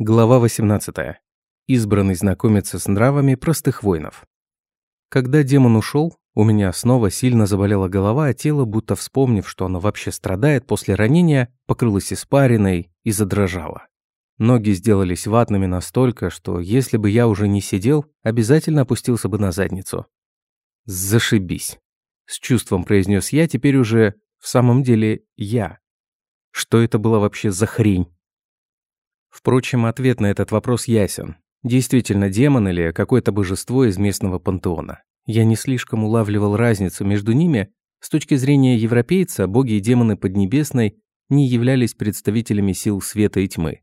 Глава 18. Избранный знакомится с нравами простых воинов. Когда демон ушел, у меня снова сильно заболела голова, а тело, будто вспомнив, что оно вообще страдает после ранения, покрылось испариной и задрожало. Ноги сделались ватными настолько, что если бы я уже не сидел, обязательно опустился бы на задницу. «Зашибись!» – с чувством произнес я, теперь уже в самом деле я. Что это было вообще за хрень? Впрочем, ответ на этот вопрос ясен. Действительно, демон или какое-то божество из местного пантеона. Я не слишком улавливал разницу между ними. С точки зрения европейца, боги и демоны Поднебесной не являлись представителями сил света и тьмы.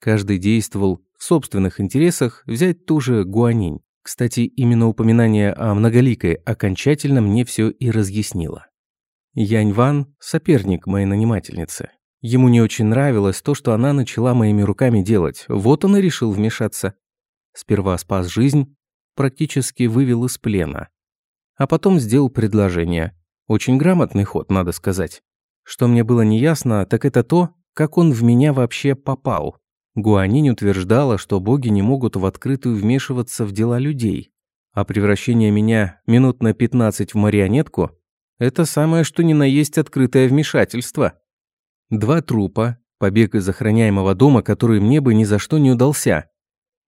Каждый действовал в собственных интересах, взять ту же Гуанинь. Кстати, именно упоминание о многоликой окончательно мне все и разъяснило. Янь Ван – соперник моей нанимательницы. Ему не очень нравилось то, что она начала моими руками делать. Вот он и решил вмешаться. Сперва спас жизнь, практически вывел из плена. А потом сделал предложение. Очень грамотный ход, надо сказать. Что мне было неясно, так это то, как он в меня вообще попал. Гуанинь утверждала, что боги не могут в открытую вмешиваться в дела людей. А превращение меня минут на 15 в марионетку – это самое что ни на есть открытое вмешательство. Два трупа, побег из охраняемого дома, который мне бы ни за что не удался.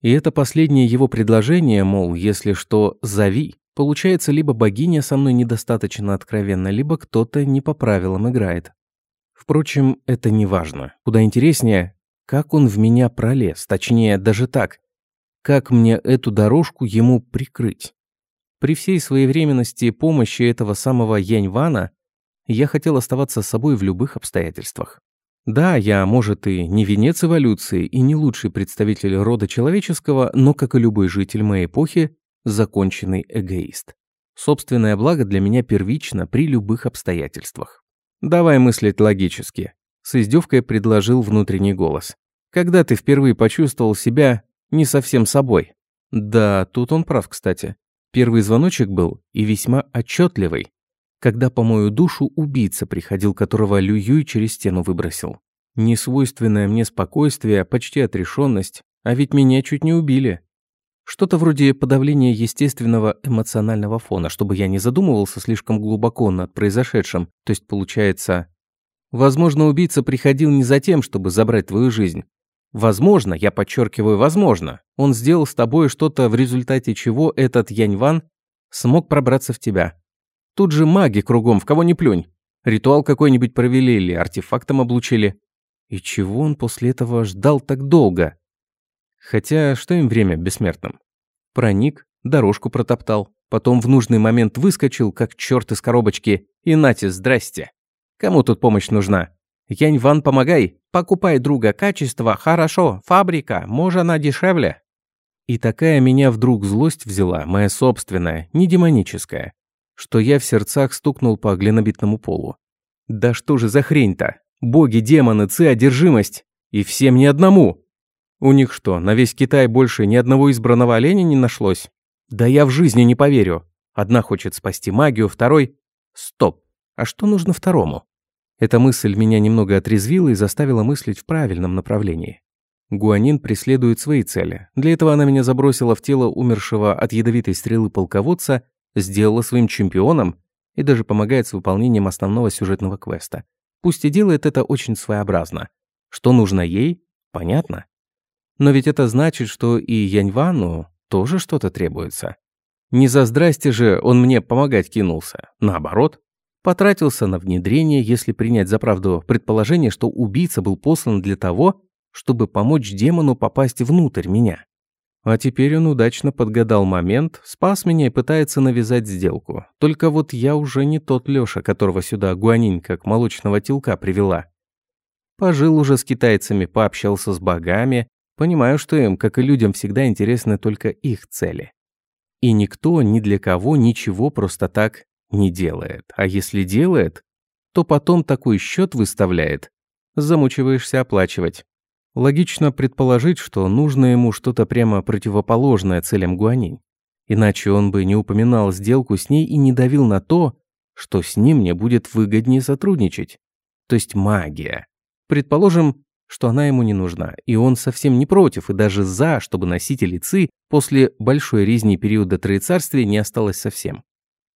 И это последнее его предложение, мол, если что, зови. Получается, либо богиня со мной недостаточно откровенна, либо кто-то не по правилам играет. Впрочем, это не важно. Куда интереснее, как он в меня пролез, точнее, даже так. Как мне эту дорожку ему прикрыть? При всей своевременности помощи этого самого Яньвана я хотел оставаться собой в любых обстоятельствах. Да, я, может, и не венец эволюции, и не лучший представитель рода человеческого, но, как и любой житель моей эпохи, законченный эгоист. Собственное благо для меня первично при любых обстоятельствах. «Давай мыслить логически», — с издевкой предложил внутренний голос. «Когда ты впервые почувствовал себя не совсем собой?» Да, тут он прав, кстати. Первый звоночек был и весьма отчетливый когда по мою душу убийца приходил, которого Лююй через стену выбросил. Несвойственное мне спокойствие, почти отрешенность, а ведь меня чуть не убили. Что-то вроде подавления естественного эмоционального фона, чтобы я не задумывался слишком глубоко над произошедшим. То есть, получается, возможно, убийца приходил не за тем, чтобы забрать твою жизнь. Возможно, я подчеркиваю, возможно, он сделал с тобой что-то, в результате чего этот Яньван смог пробраться в тебя. Тут же маги кругом, в кого ни плюнь. Ритуал какой-нибудь провели или артефактом облучили. И чего он после этого ждал так долго? Хотя, что им время бессмертным? Проник, дорожку протоптал, потом в нужный момент выскочил, как черт из коробочки, и нате, здрасте. Кому тут помощь нужна? Янь Ван, помогай, покупай друга качество, хорошо, фабрика, может она дешевле. И такая меня вдруг злость взяла, моя собственная, не демоническая что я в сердцах стукнул по глинобитному полу. Да что же за хрень-то? Боги, демоны, ци, одержимость. И всем ни одному. У них что, на весь Китай больше ни одного избранного оленя не нашлось? Да я в жизни не поверю. Одна хочет спасти магию, второй... Стоп. А что нужно второму? Эта мысль меня немного отрезвила и заставила мыслить в правильном направлении. Гуанин преследует свои цели. Для этого она меня забросила в тело умершего от ядовитой стрелы полководца сделала своим чемпионом и даже помогает с выполнением основного сюжетного квеста. Пусть и делает это очень своеобразно. Что нужно ей, понятно. Но ведь это значит, что и Яньвану тоже что-то требуется. Не за здрасте же он мне помогать кинулся. Наоборот, потратился на внедрение, если принять за правду предположение, что убийца был послан для того, чтобы помочь демону попасть внутрь меня. А теперь он удачно подгадал момент, спас меня и пытается навязать сделку. Только вот я уже не тот Лёша, которого сюда Гуанинь как молочного телка привела. Пожил уже с китайцами, пообщался с богами, понимаю, что им, как и людям, всегда интересны только их цели. И никто ни для кого ничего просто так не делает. А если делает, то потом такой счет выставляет, замучиваешься оплачивать. Логично предположить, что нужно ему что-то прямо противоположное целям Гуанинь. Иначе он бы не упоминал сделку с ней и не давил на то, что с ним мне будет выгоднее сотрудничать. То есть магия. Предположим, что она ему не нужна, и он совсем не против и даже за, чтобы носителей ЦИ после большой резни периода Троецарствия не осталось совсем.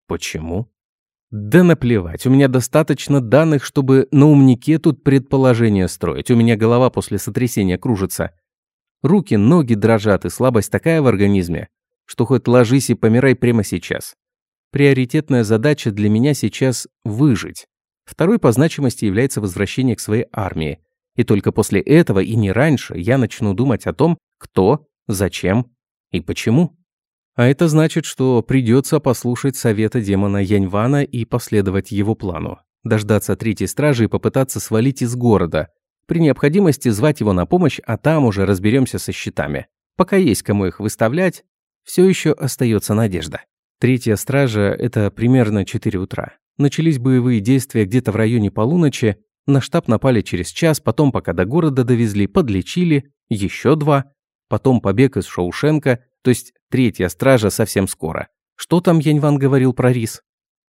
Почему? Да наплевать, у меня достаточно данных, чтобы на умнике тут предположения строить. У меня голова после сотрясения кружится. Руки, ноги дрожат, и слабость такая в организме, что хоть ложись и помирай прямо сейчас. Приоритетная задача для меня сейчас – выжить. Второй по значимости является возвращение к своей армии. И только после этого и не раньше я начну думать о том, кто, зачем и почему. А это значит, что придется послушать совета демона Яньвана и последовать его плану. Дождаться третьей стражи и попытаться свалить из города. При необходимости звать его на помощь, а там уже разберемся со счетами. Пока есть кому их выставлять, все еще остается надежда. Третья стража – это примерно 4 утра. Начались боевые действия где-то в районе полуночи, на штаб напали через час, потом, пока до города довезли, подлечили, еще два, потом побег из Шоушенка, то есть третья стража совсем скоро. Что там Яньван говорил про рис?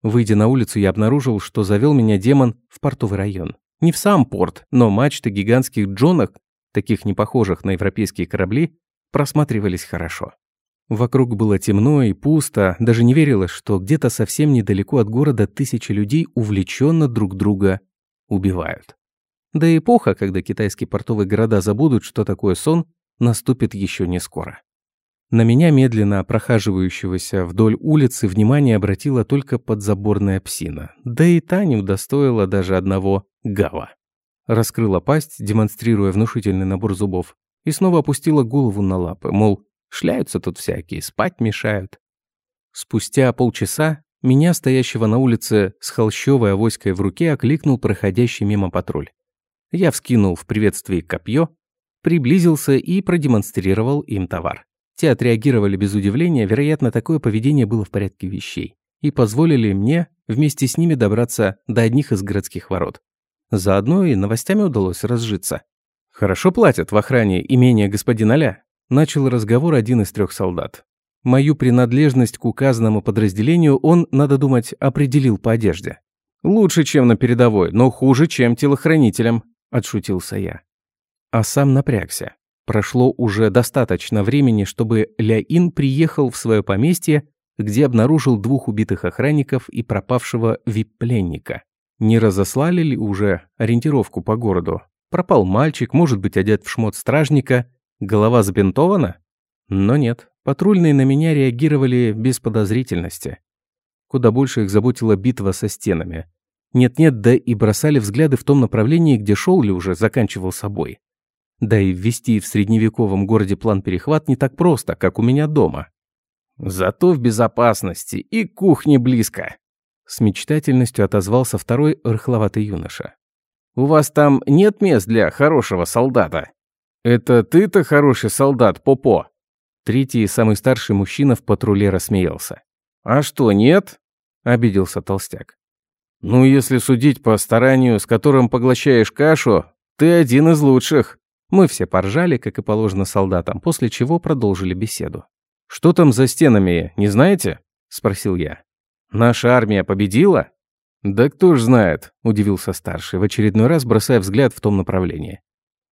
Выйдя на улицу, я обнаружил, что завел меня демон в портовый район. Не в сам порт, но мачты гигантских джонок, таких не похожих на европейские корабли, просматривались хорошо. Вокруг было темно и пусто, даже не верилось, что где-то совсем недалеко от города тысячи людей увлеченно друг друга убивают. Да и эпоха, когда китайские портовые города забудут, что такое сон, наступит еще не скоро. На меня, медленно прохаживающегося вдоль улицы, внимание обратила только подзаборная псина. Да и та не удостоила даже одного гава. Раскрыла пасть, демонстрируя внушительный набор зубов, и снова опустила голову на лапы, мол, шляются тут всякие, спать мешают. Спустя полчаса меня, стоящего на улице с холщовой авоськой в руке, окликнул проходящий мимо патруль. Я вскинул в приветствии копье, приблизился и продемонстрировал им товар. Те отреагировали без удивления, вероятно, такое поведение было в порядке вещей, и позволили мне вместе с ними добраться до одних из городских ворот. Заодно и новостями удалось разжиться. «Хорошо платят в охране имения господина Ля», начал разговор один из трех солдат. Мою принадлежность к указанному подразделению он, надо думать, определил по одежде. «Лучше, чем на передовой, но хуже, чем телохранителем», – отшутился я. А сам напрягся. Прошло уже достаточно времени, чтобы Ля-Ин приехал в свое поместье, где обнаружил двух убитых охранников и пропавшего вип-пленника. Не разослали ли уже ориентировку по городу? Пропал мальчик, может быть одет в шмот стражника, голова забинтована? Но нет, патрульные на меня реагировали без подозрительности. Куда больше их заботила битва со стенами. Нет-нет, да и бросали взгляды в том направлении, где шел ли уже заканчивал собой. Да и ввести в средневековом городе план перехват не так просто, как у меня дома. Зато в безопасности и кухне близко. С мечтательностью отозвался второй рыхловатый юноша. «У вас там нет мест для хорошего солдата?» «Это ты-то хороший солдат, Попо?» Третий, самый старший мужчина в патруле рассмеялся. «А что, нет?» – обиделся толстяк. «Ну, если судить по старанию, с которым поглощаешь кашу, ты один из лучших». Мы все поржали, как и положено солдатам, после чего продолжили беседу. «Что там за стенами, не знаете?» – спросил я. «Наша армия победила?» «Да кто ж знает», – удивился старший, в очередной раз бросая взгляд в том направлении.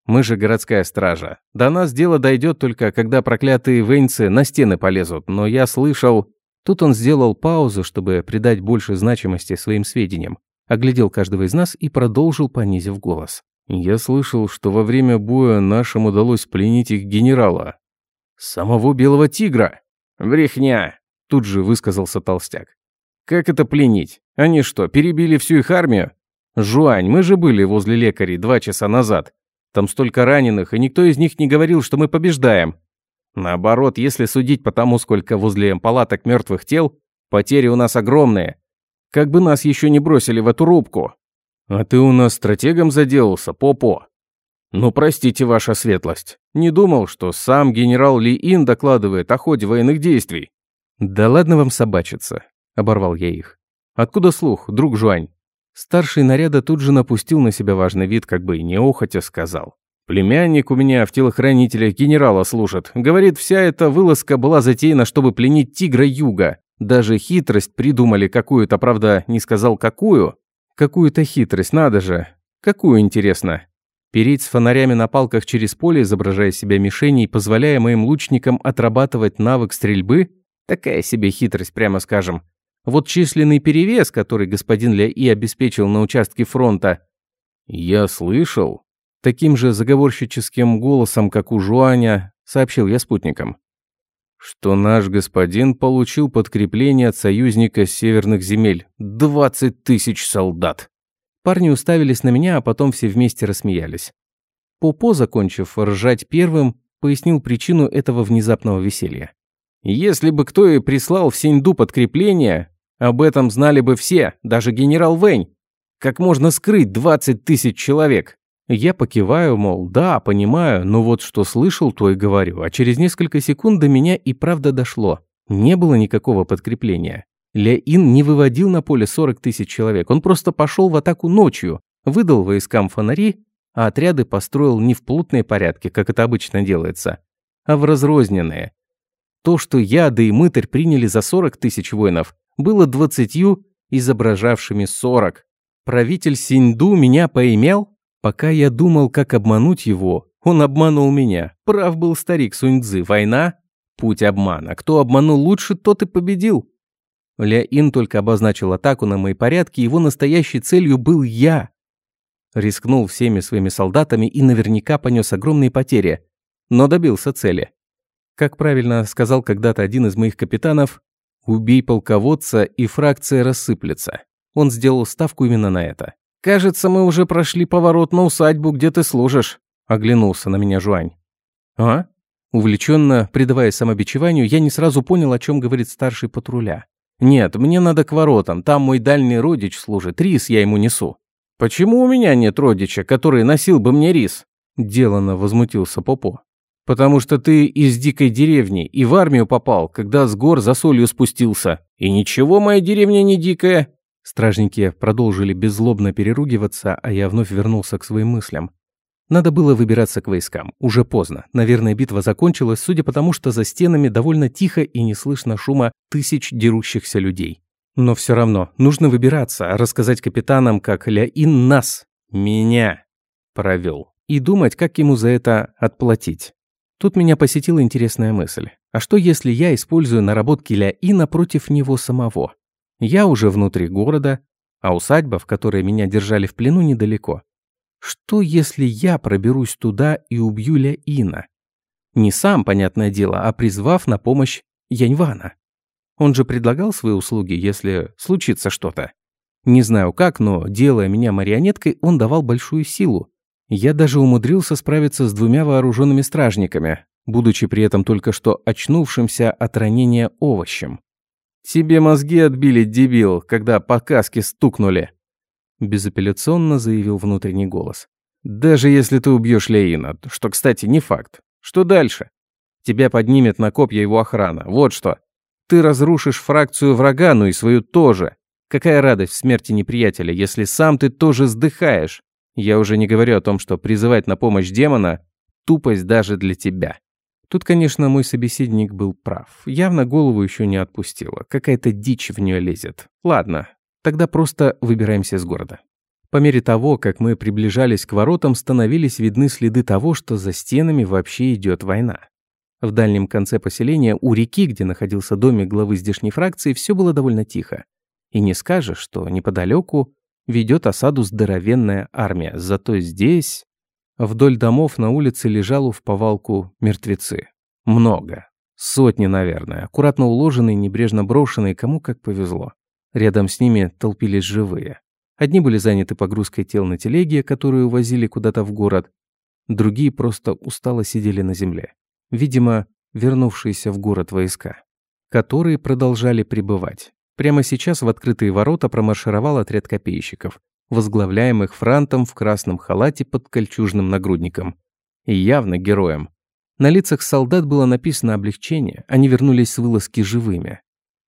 «Мы же городская стража. До нас дело дойдет только, когда проклятые венцы на стены полезут, но я слышал...» Тут он сделал паузу, чтобы придать больше значимости своим сведениям, оглядел каждого из нас и продолжил, понизив голос. Я слышал, что во время боя нашим удалось пленить их генерала. Самого Белого Тигра. Брехня, тут же высказался Толстяк. Как это пленить? Они что, перебили всю их армию? Жуань, мы же были возле лекарей два часа назад. Там столько раненых, и никто из них не говорил, что мы побеждаем. Наоборот, если судить по тому, сколько возле палаток мертвых тел, потери у нас огромные. Как бы нас еще не бросили в эту рубку. «А ты у нас стратегом заделался, Попо?» «Ну, простите, ваша светлость. Не думал, что сам генерал Ли Ин докладывает о ходе военных действий». «Да ладно вам собачиться», — оборвал я их. «Откуда слух, друг Жуань?» Старший наряда тут же напустил на себя важный вид, как бы и неохотя сказал. «Племянник у меня в телохранителях генерала служит. Говорит, вся эта вылазка была затеяна, чтобы пленить тигра юга. Даже хитрость придумали какую-то, правда, не сказал какую, Какую-то хитрость, надо же. Какую, интересно? Переть с фонарями на палках через поле, изображая себя мишеней, позволяя моим лучникам отрабатывать навык стрельбы – такая себе хитрость, прямо скажем. Вот численный перевес, который господин Ля И обеспечил на участке фронта. Я слышал, таким же заговорщическим голосом, как у Жуаня, сообщил я спутникам, что наш господин получил подкрепление от союзника северных земель. 20 тысяч солдат. Парни уставились на меня, а потом все вместе рассмеялись. Попо, закончив ржать первым, пояснил причину этого внезапного веселья. Если бы кто и прислал в Синьду подкрепление, об этом знали бы все, даже генерал Вэнь. Как можно скрыть 20 тысяч человек? Я покиваю, мол, да, понимаю, но вот что слышал, то и говорю. А через несколько секунд до меня и правда дошло. Не было никакого подкрепления. Ля-Ин не выводил на поле 40 тысяч человек. Он просто пошел в атаку ночью, выдал войскам фонари, а отряды построил не в плотные порядке, как это обычно делается, а в разрозненные. То, что я, да и мытарь приняли за 40 тысяч воинов, было двадцатью, изображавшими сорок. Правитель Синьду меня поимел? Пока я думал, как обмануть его, он обманул меня. Прав был старик Суньцзы. Война – путь обмана. Кто обманул лучше, тот и победил. Ля Ин только обозначил атаку на мои порядки, его настоящей целью был я. Рискнул всеми своими солдатами и наверняка понес огромные потери, но добился цели. Как правильно сказал когда-то один из моих капитанов, Убей полководца, и фракция рассыплется. Он сделал ставку именно на это. «Кажется, мы уже прошли поворот на усадьбу, где ты служишь», – оглянулся на меня Жуань. «А?» Увлеченно, предавая самобичеванию, я не сразу понял, о чем говорит старший патруля. «Нет, мне надо к воротам, там мой дальний родич служит, рис я ему несу». «Почему у меня нет родича, который носил бы мне рис?» Делано возмутился Попо. Потому что ты из дикой деревни и в армию попал, когда с гор за солью спустился. И ничего, моя деревня не дикая». Стражники продолжили беззлобно переругиваться, а я вновь вернулся к своим мыслям. Надо было выбираться к войскам. Уже поздно. Наверное, битва закончилась, судя по тому, что за стенами довольно тихо и не слышно шума тысяч дерущихся людей. Но все равно, нужно выбираться, рассказать капитанам, как Ля-Ин нас, меня, провел. И думать, как ему за это отплатить. Тут меня посетила интересная мысль. А что если я использую наработки Ля-И напротив него самого? Я уже внутри города, а усадьба, в которой меня держали в плену, недалеко. Что если я проберусь туда и убью Ля-Ина? Не сам, понятное дело, а призвав на помощь Яньвана. Он же предлагал свои услуги, если случится что-то. Не знаю как, но, делая меня марионеткой, он давал большую силу. Я даже умудрился справиться с двумя вооруженными стражниками, будучи при этом только что очнувшимся от ранения овощем. «Тебе мозги отбили, дебил, когда по каске стукнули!» Безапелляционно заявил внутренний голос. «Даже если ты убьешь Леина, что, кстати, не факт. Что дальше? Тебя поднимет на копья его охрана. Вот что. Ты разрушишь фракцию врага, ну и свою тоже. Какая радость в смерти неприятеля, если сам ты тоже сдыхаешь. Я уже не говорю о том, что призывать на помощь демона – тупость даже для тебя. Тут, конечно, мой собеседник был прав. Явно голову еще не отпустила. Какая-то дичь в нее лезет. Ладно, тогда просто выбираемся из города. По мере того, как мы приближались к воротам, становились видны следы того, что за стенами вообще идет война. В дальнем конце поселения, у реки, где находился домик главы здешней фракции, все было довольно тихо. И не скажешь, что неподалеку ведет осаду здоровенная армия. Зато здесь... Вдоль домов на улице лежал в повалку мертвецы. Много. Сотни, наверное. Аккуратно уложенные, небрежно брошенные, кому как повезло. Рядом с ними толпились живые. Одни были заняты погрузкой тел на телеге, которую увозили куда-то в город. Другие просто устало сидели на земле. Видимо, вернувшиеся в город войска. Которые продолжали пребывать. Прямо сейчас в открытые ворота промаршировал отряд копейщиков, возглавляемых франтом в красном халате под кольчужным нагрудником. И явно героем. На лицах солдат было написано облегчение, они вернулись с вылазки живыми.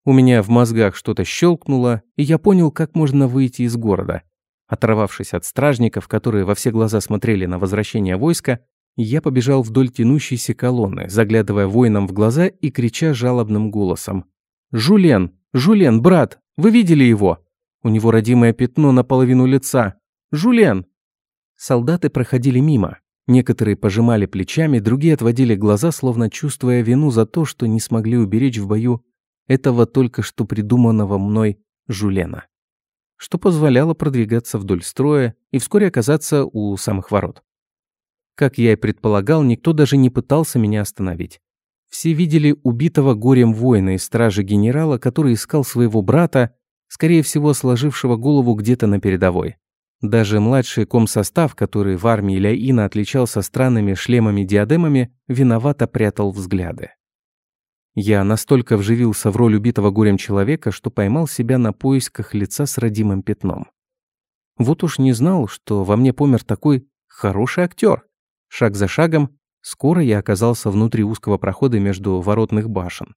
У меня в мозгах что-то щелкнуло, и я понял, как можно выйти из города. Оторвавшись от стражников, которые во все глаза смотрели на возвращение войска, я побежал вдоль тянущейся колонны, заглядывая воинам в глаза и крича жалобным голосом. «Жулен! «Жулен, брат, вы видели его? У него родимое пятно наполовину лица. Жулен!» Солдаты проходили мимо. Некоторые пожимали плечами, другие отводили глаза, словно чувствуя вину за то, что не смогли уберечь в бою этого только что придуманного мной Жулена. Что позволяло продвигаться вдоль строя и вскоре оказаться у самых ворот. Как я и предполагал, никто даже не пытался меня остановить. Все видели убитого горем воина из стражи генерала, который искал своего брата, скорее всего, сложившего голову где-то на передовой. Даже младший комсостав, который в армии Ляина отличался странными шлемами-диадемами, виновато прятал взгляды. Я настолько вживился в роль убитого горем человека, что поймал себя на поисках лица с родимым пятном. Вот уж не знал, что во мне помер такой хороший актер. Шаг за шагом, скоро я оказался внутри узкого прохода между воротных башен.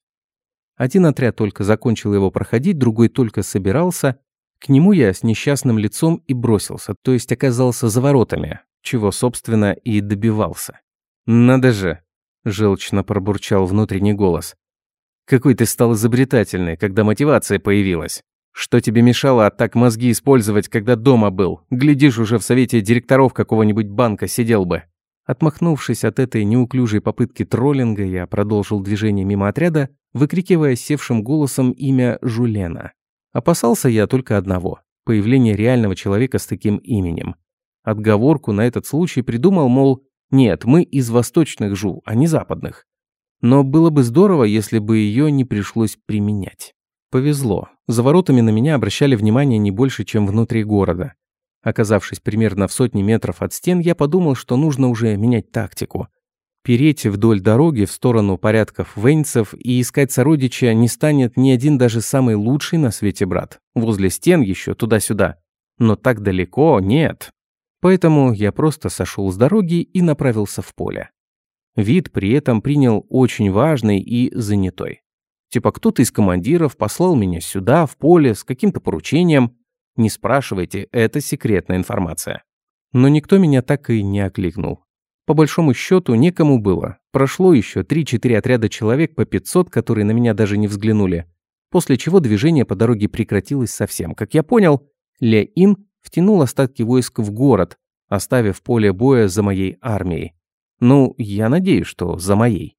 Один отряд только закончил его проходить, другой только собирался. К нему я с несчастным лицом и бросился, то есть оказался за воротами, чего, собственно, и добивался. «Надо же!» – желчно пробурчал внутренний голос. «Какой ты стал изобретательный, когда мотивация появилась. Что тебе мешало а так мозги использовать, когда дома был? Глядишь, уже в совете директоров какого-нибудь банка сидел бы». Отмахнувшись от этой неуклюжей попытки троллинга, я продолжил движение мимо отряда, выкрикивая севшим голосом имя Жулена. Опасался я только одного – появления реального человека с таким именем. Отговорку на этот случай придумал, мол, нет, мы из восточных жу, а не западных. Но было бы здорово, если бы ее не пришлось применять. Повезло. За воротами на меня обращали внимание не больше, чем внутри города. Оказавшись примерно в сотне метров от стен, я подумал, что нужно уже менять тактику. Переть вдоль дороги в сторону порядков венцев и искать сородича не станет ни один даже самый лучший на свете брат. Возле стен еще туда-сюда. Но так далеко нет. Поэтому я просто сошел с дороги и направился в поле. Вид при этом принял очень важный и занятой. Типа кто-то из командиров послал меня сюда, в поле, с каким-то поручением, не спрашивайте, это секретная информация. Но никто меня так и не окликнул. По большому счету, некому было. Прошло еще 3-4 отряда человек по 500, которые на меня даже не взглянули. После чего движение по дороге прекратилось совсем. Как я понял, Ля Ин втянул остатки войск в город, оставив поле боя за моей армией. Ну, я надеюсь, что за моей.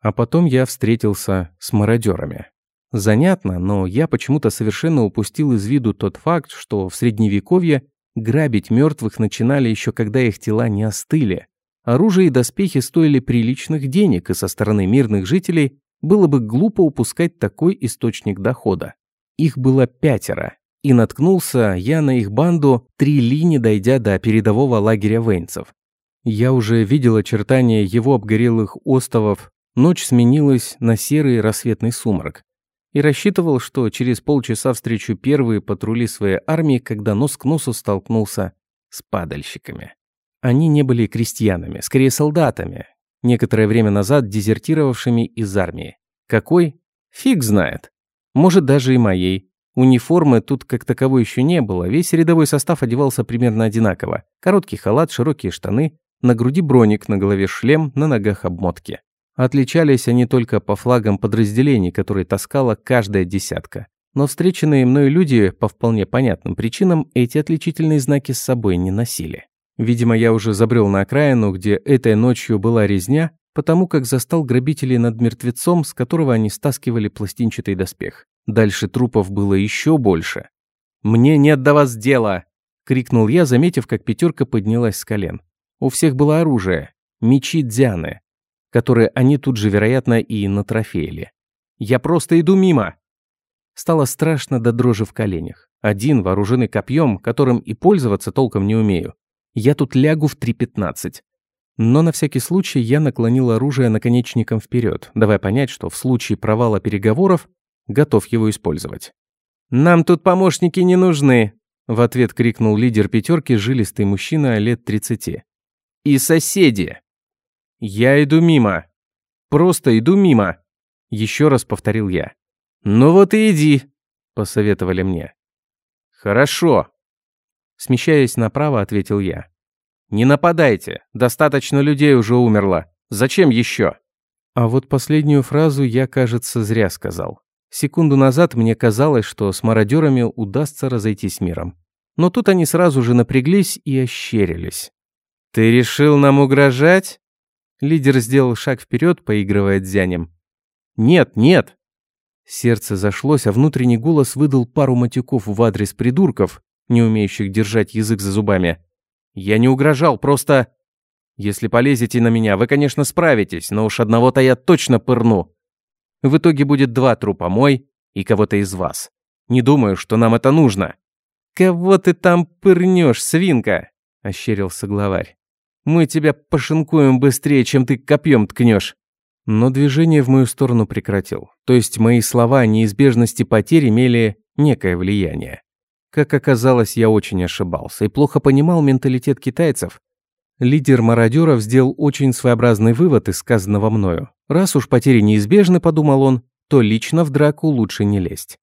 А потом я встретился с мародерами. Занятно, но я почему-то совершенно упустил из виду тот факт, что в средневековье грабить мертвых начинали еще когда их тела не остыли. Оружие и доспехи стоили приличных денег, и со стороны мирных жителей было бы глупо упускать такой источник дохода. Их было пятеро, и наткнулся я на их банду три ли не дойдя до передового лагеря вейнцев. Я уже видел очертания его обгорелых остовов, ночь сменилась на серый рассветный сумрак и рассчитывал, что через полчаса встречу первые патрули своей армии, когда нос к носу столкнулся с падальщиками. Они не были крестьянами, скорее солдатами, некоторое время назад дезертировавшими из армии. Какой? Фиг знает. Может, даже и моей. Униформы тут как таковой еще не было, весь рядовой состав одевался примерно одинаково. Короткий халат, широкие штаны, на груди броник, на голове шлем, на ногах обмотки. Отличались они только по флагам подразделений, которые таскала каждая десятка. Но встреченные мной люди, по вполне понятным причинам, эти отличительные знаки с собой не носили. Видимо, я уже забрел на окраину, где этой ночью была резня, потому как застал грабителей над мертвецом, с которого они стаскивали пластинчатый доспех. Дальше трупов было еще больше. «Мне нет до вас дела!» — крикнул я, заметив, как пятерка поднялась с колен. У всех было оружие. Мечи Дзяны которые они тут же, вероятно, и натрофеяли. «Я просто иду мимо!» Стало страшно до дрожи в коленях. Один, вооруженный копьем, которым и пользоваться толком не умею. Я тут лягу в 3.15. Но на всякий случай я наклонил оружие наконечником вперед, давая понять, что в случае провала переговоров готов его использовать. «Нам тут помощники не нужны!» В ответ крикнул лидер пятерки, жилистый мужчина лет 30. «И соседи!» «Я иду мимо. Просто иду мимо», — еще раз повторил я. «Ну вот и иди», — посоветовали мне. «Хорошо», — смещаясь направо, ответил я. «Не нападайте, достаточно людей уже умерло. Зачем еще?» А вот последнюю фразу я, кажется, зря сказал. Секунду назад мне казалось, что с мародерами удастся разойтись миром. Но тут они сразу же напряглись и ощерились. «Ты решил нам угрожать?» Лидер сделал шаг вперед, поигрывая дзянем. «Нет, нет!» Сердце зашлось, а внутренний голос выдал пару матюков в адрес придурков, не умеющих держать язык за зубами. «Я не угрожал, просто...» «Если полезете на меня, вы, конечно, справитесь, но уж одного-то я точно пырну. В итоге будет два трупа, мой и кого-то из вас. Не думаю, что нам это нужно». «Кого ты там пырнешь, свинка?» – ощерился главарь. «Мы тебя пошинкуем быстрее, чем ты копьем ткнешь». Но движение в мою сторону прекратил. То есть мои слова о неизбежности потерь имели некое влияние. Как оказалось, я очень ошибался и плохо понимал менталитет китайцев. Лидер мародеров сделал очень своеобразный вывод из сказанного мною. Раз уж потери неизбежны, подумал он, то лично в драку лучше не лезть.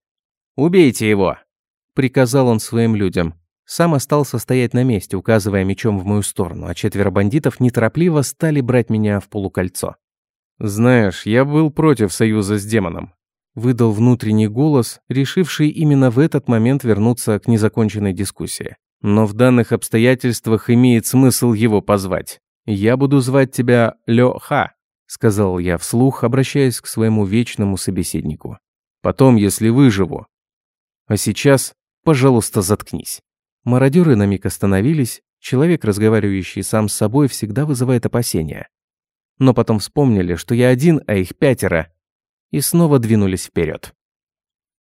«Убейте его!» – приказал он своим людям. Сам остался стоять на месте, указывая мечом в мою сторону, а четверо бандитов неторопливо стали брать меня в полукольцо. «Знаешь, я был против союза с демоном», — выдал внутренний голос, решивший именно в этот момент вернуться к незаконченной дискуссии. «Но в данных обстоятельствах имеет смысл его позвать. Я буду звать тебя Лё Ха», — сказал я вслух, обращаясь к своему вечному собеседнику. «Потом, если выживу. А сейчас, пожалуйста, заткнись». Мародеры на миг остановились. Человек, разговаривающий сам с собой, всегда вызывает опасения но потом вспомнили, что я один, а их пятеро, и снова двинулись вперед.